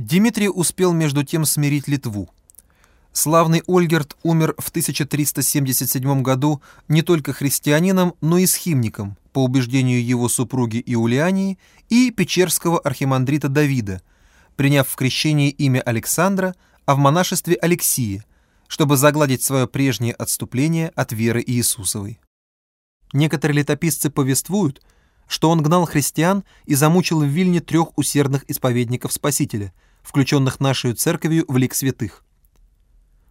Дмитрий успел между тем смирить Литву. Славный Ольгерт умер в 1377 году не только христианином, но и схимником, по убеждению его супруги Иулиании и печерского архимандрита Давида, приняв в крещении имя Александра, а в монашестве Алексия, чтобы загладить свое прежнее отступление от веры Иисусовой. Некоторые летописцы повествуют, что он гнал христиан и замучил в Вильне трех усердных исповедников Спасителя, включенных нашей церковью в лик святых.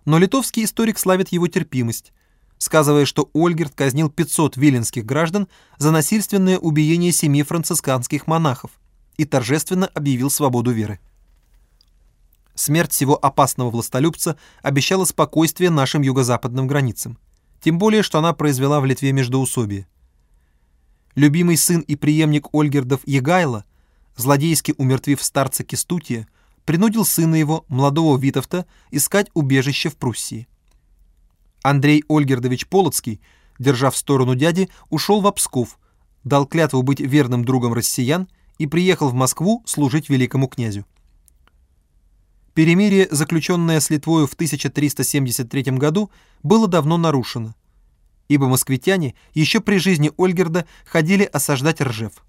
Но литовский историк славит его терпимость, сказывая, что Ольгерт казнил 500 виленских граждан за насильственное убиение семи францисканских монахов и торжественно объявил свободу веры. Смерть всего опасного властолюбца обещала спокойствие нашим юго-западным границам, тем более, что она произвела в Литве междоусобие. Любимый сын и преемник Ольгердов Егайло, злодейски умертвив старца Кистутия, принудил сына его, молодого Витовта, искать убежище в Пруссии. Андрей Ольгердович Полоцкий, держа в сторону дяди, ушел в Псков, дал клятву быть верным другом россиян и приехал в Москву служить великому князю. Перемирие, заключенное с Литвою в 1373 году, было давно нарушено, ибо москвитяне еще при жизни Ольгерда ходили осаждать Ржев.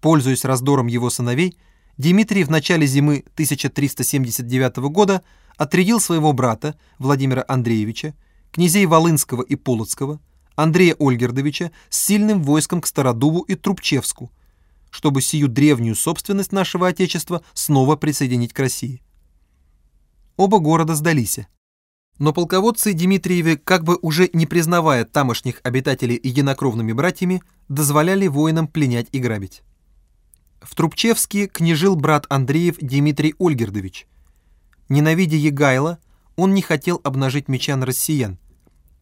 Пользуясь раздором его сыновей, Дмитрий в начале зимы 1379 года отрядил своего брата Владимира Андреевича, князей Волынского и Полоцкого, Андрея Ольгердовича с сильным войском к Стародубу и Трубчевску, чтобы сию древнюю собственность нашего Отечества снова присоединить к России. Оба города сдались. Но полководцы Дмитриевы, как бы уже не признавая тамошних обитателей единокровными братьями, дозволяли воинам пленять и грабить. В Трубчевске княжил брат Андреев Дмитрий Ольгердович. Ненавидя Егайла, он не хотел обнажить меча на россиян.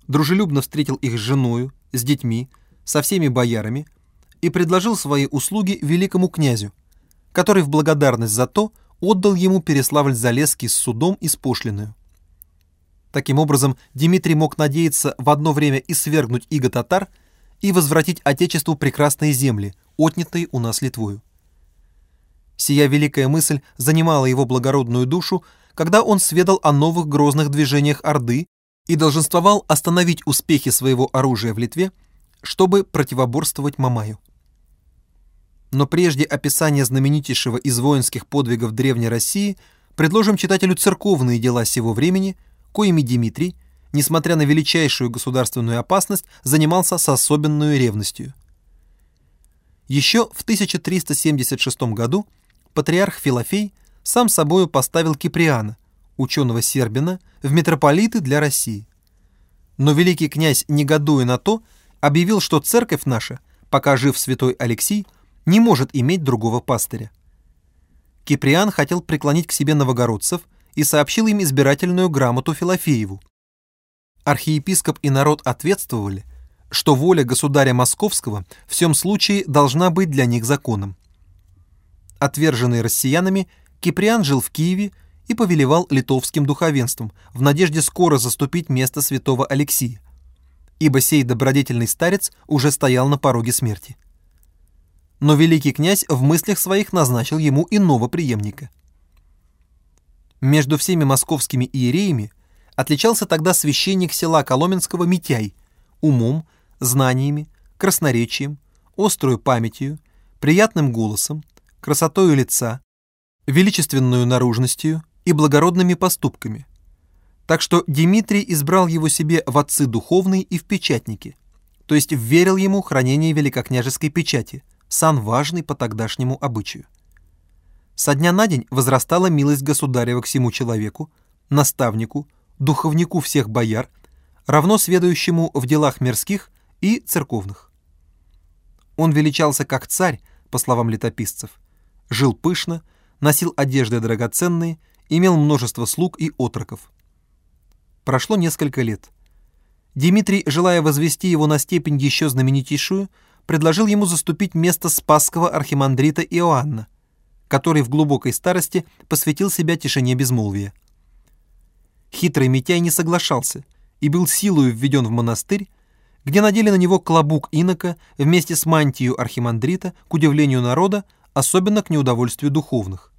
Дружелюбно встретил их с женою, с детьми, со всеми боярами и предложил свои услуги великому князю, который в благодарность за то отдал ему Переславль-Залесский с судом и с пошлиною. Таким образом, Дмитрий мог надеяться в одно время и свергнуть иго татар, и возвратить Отечеству прекрасные земли, отнятые у нас Литвою. Сия великая мысль занимала его благородную душу, когда он сведал о новых грозных движениях Орды и долженствовал остановить успехи своего оружия в Литве, чтобы противоборствовать Мамаю. Но прежде описания знаменитейшего из воинских подвигов Древней России предложим читателю церковные дела сего времени, коими Дмитрий, несмотря на величайшую государственную опасность, занимался с особенной ревностью. Еще в 1376 году патриарх Филофей сам собою поставил Киприана, ученого Сербина, в митрополиты для России. Но великий князь, негодуя на то, объявил, что церковь наша, пока жив святой Алексий, не может иметь другого пастыря. Киприан хотел преклонить к себе новогородцев и сообщил им избирательную грамоту Филофееву. Архиепископ и народ ответствовали, что воля государя Московского в всем случае должна быть для них законом. Отверженный россиянами, Киприан жил в Киеве и повелевал литовским духовенством в надежде скоро заступить место святого Алексия, ибо сей добродетельный старец уже стоял на пороге смерти. Но великий князь в мыслях своих назначил ему иного преемника. Между всеми московскими иереями отличался тогда священник села Коломенского Митяй умом, знаниями, красноречием, острую памятью, приятным голосом, красотою лица, величественную наружностью и благородными поступками. Так что Дмитрий избрал его себе в отцы духовные и в печатники, то есть верил ему хранение великокняжеской печати, сан важный по тогдашнему обычаю. Со дня на день возрастала милость государева к всему человеку, наставнику, духовнику всех бояр, равно сведущему в делах мирских и церковных. Он величался как царь, по словам летописцев, жил пышно, носил одежды драгоценные, имел множество слуг и отроков. Прошло несколько лет. Дмитрий, желая возвести его на степень еще знаменитейшую, предложил ему заступить место спасского архимандрита Иоанна, который в глубокой старости посвятил себя тишине безмолвия. Хитрый Митяй не соглашался и был силою введен в монастырь, где надели на него клобук инока вместе с мантию архимандрита, к удивлению народа, особенно к неудовольствию духовных.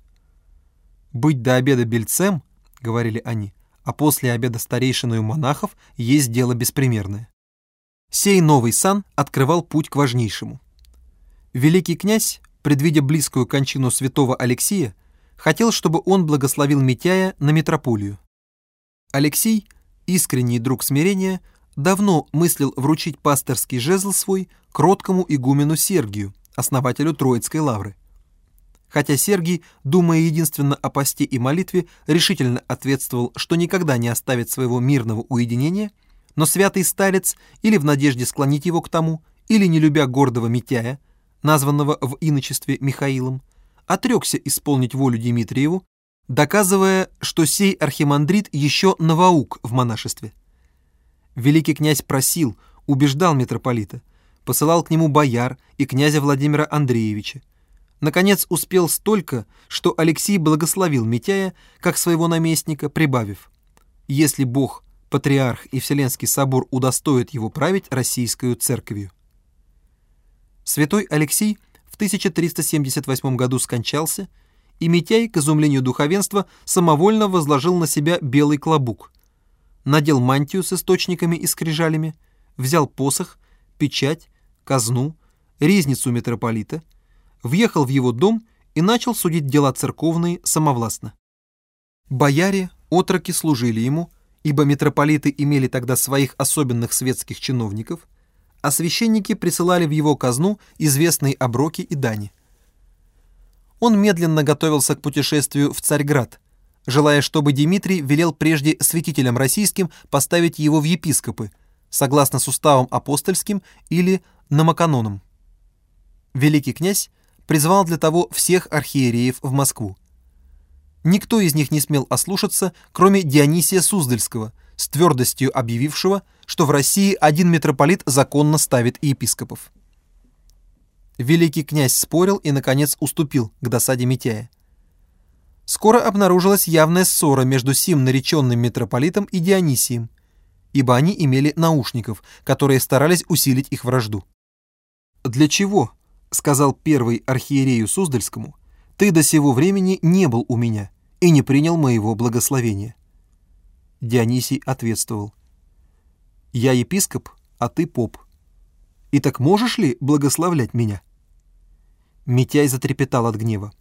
«Быть до обеда бельцем», — говорили они, «а после обеда старейшиною монахов есть дело беспримерное». Сей новый сан открывал путь к важнейшему. Великий князь, предвидя близкую кончину святого Алексия, хотел, чтобы он благословил Митяя на митрополию. Алексей, искренний друг смирения, давно мыслил вручить пасторский жезл свой кроткому игумену Сергию, основателю Троицкой лавры. Хотя Сергий, думая единственно о посте и молитве, решительно ответствовал, что никогда не оставит своего мирного уединения, но святый старец, или в надежде склонить его к тому, или не любя гордого Митяя, названного в иночестве Михаилом, отрекся исполнить волю Дмитриеву, доказывая, что сей архимандрит еще новоук в монашестве. Великий князь просил, убеждал митрополита, посылал к нему бояр и князя Владимира Андреевича. Наконец успел столько, что Алексей благословил Митяя как своего наместника, прибавив «Если Бог патриарх и Вселенский собор удостоит его править Российскую церковью. Святой Алексей в 1378 году скончался, и Митяй, к изумлению духовенства, самовольно возложил на себя белый клобук, надел мантию с источниками и скрижалями, взял посох, печать, казну, ризницу митрополита, въехал в его дом и начал судить дела церковные самовластно. Бояре, отроки служили ему, ибо митрополиты имели тогда своих особенных светских чиновников, а священники присылали в его казну известные оброки и дани. Он медленно готовился к путешествию в Царьград, желая, чтобы Дмитрий велел прежде святителям российским поставить его в епископы, согласно с уставом апостольским или намаканоном. Великий князь призвал для того всех архиереев в Москву. Никто из них не смел ослушаться, кроме Дионисия Суздальского, с твердостью объявившего, что в России один митрополит законно ставит епископов. Великий князь спорил и, наконец, уступил к досаде Митяя. Скоро обнаружилась явная ссора между сим нареченным митрополитом и Дионисием, ибо они имели наушников, которые старались усилить их вражду. «Для чего?» — сказал первый архиерею Суздальскому, ты до сего времени не был у меня и не принял моего благословения». Дионисий ответствовал. «Я епископ, а ты поп. И так можешь ли благословлять меня?» Митяй затрепетал от гнева.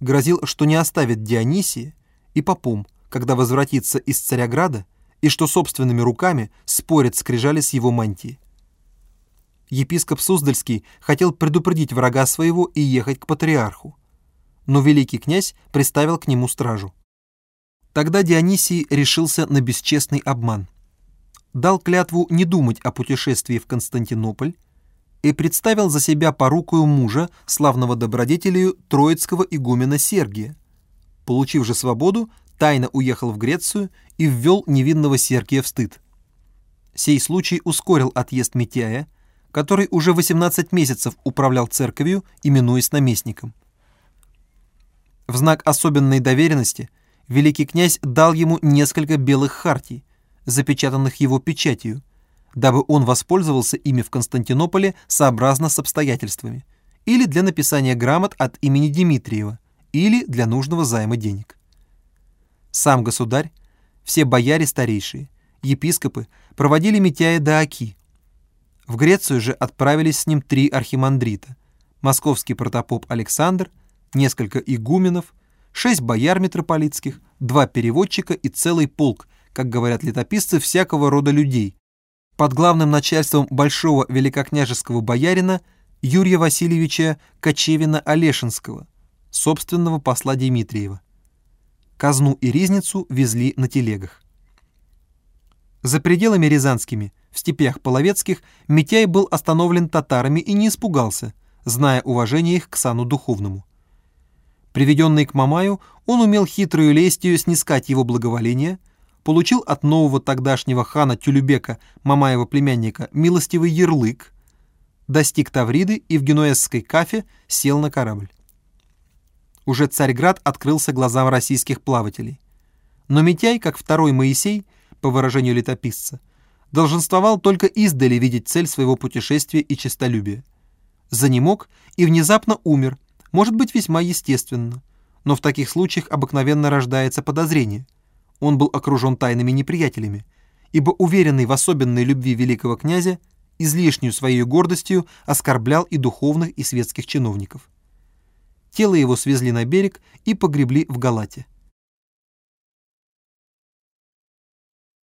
Грозил, что не оставит Дионисия и попом, когда возвратится из Царяграда, и что собственными руками спорят скрижали с его мантией. Епископ Суздальский хотел предупредить врага своего и ехать к патриарху, но великий князь приставил к нему стражу. Тогда Дионисий решился на бесчестный обман. Дал клятву не думать о путешествии в Константинополь и представил за себя порукою мужа, славного добродетелю троицкого игумена Сергия. Получив же свободу, тайно уехал в Грецию и ввел невинного Сергия в стыд. Сей случай ускорил отъезд Митяя, который уже 18 месяцев управлял церковью, именуясь наместником. В знак особенной доверенности великий князь дал ему несколько белых хартий, запечатанных его печатью, дабы он воспользовался ими в Константинополе сообразно с обстоятельствами, или для написания грамот от имени Дмитриева, или для нужного займа денег. Сам государь, все бояре старейшие, епископы проводили Митяя до Аки. В Грецию же отправились с ним три архимандрита – московский протопоп Александр – несколько игуменов, шесть бояр митрополитских, два переводчика и целый полк, как говорят летописцы, всякого рода людей, под главным начальством большого великокняжеского боярина Юрия Васильевича Кочевина-Олешинского, собственного посла Дмитриева. Казну и ризницу везли на телегах. За пределами рязанскими, в степях половецких, Митяй был остановлен татарами и не испугался, зная уважение их к сану духовному. Приведенный к Мамаю, он умел хитрую лестью снискать его благоволение, получил от нового тогдашнего хана Тюлюбека, Мамаева племянника, милостивый ярлык, достиг Тавриды и в генуэзской кафе сел на корабль. Уже Царьград открылся глазам российских плавателей. Но Митяй, как второй Моисей, по выражению летописца, долженствовал только издали видеть цель своего путешествия и честолюбия. Занемог и внезапно умер, может быть весьма естественно, но в таких случаях обыкновенно рождается подозрение. Он был окружен тайными неприятелями, ибо уверенный в особенной любви великого князя, излишнюю своей гордостью оскорблял и духовных, и светских чиновников. Тело его свезли на берег и погребли в Галате.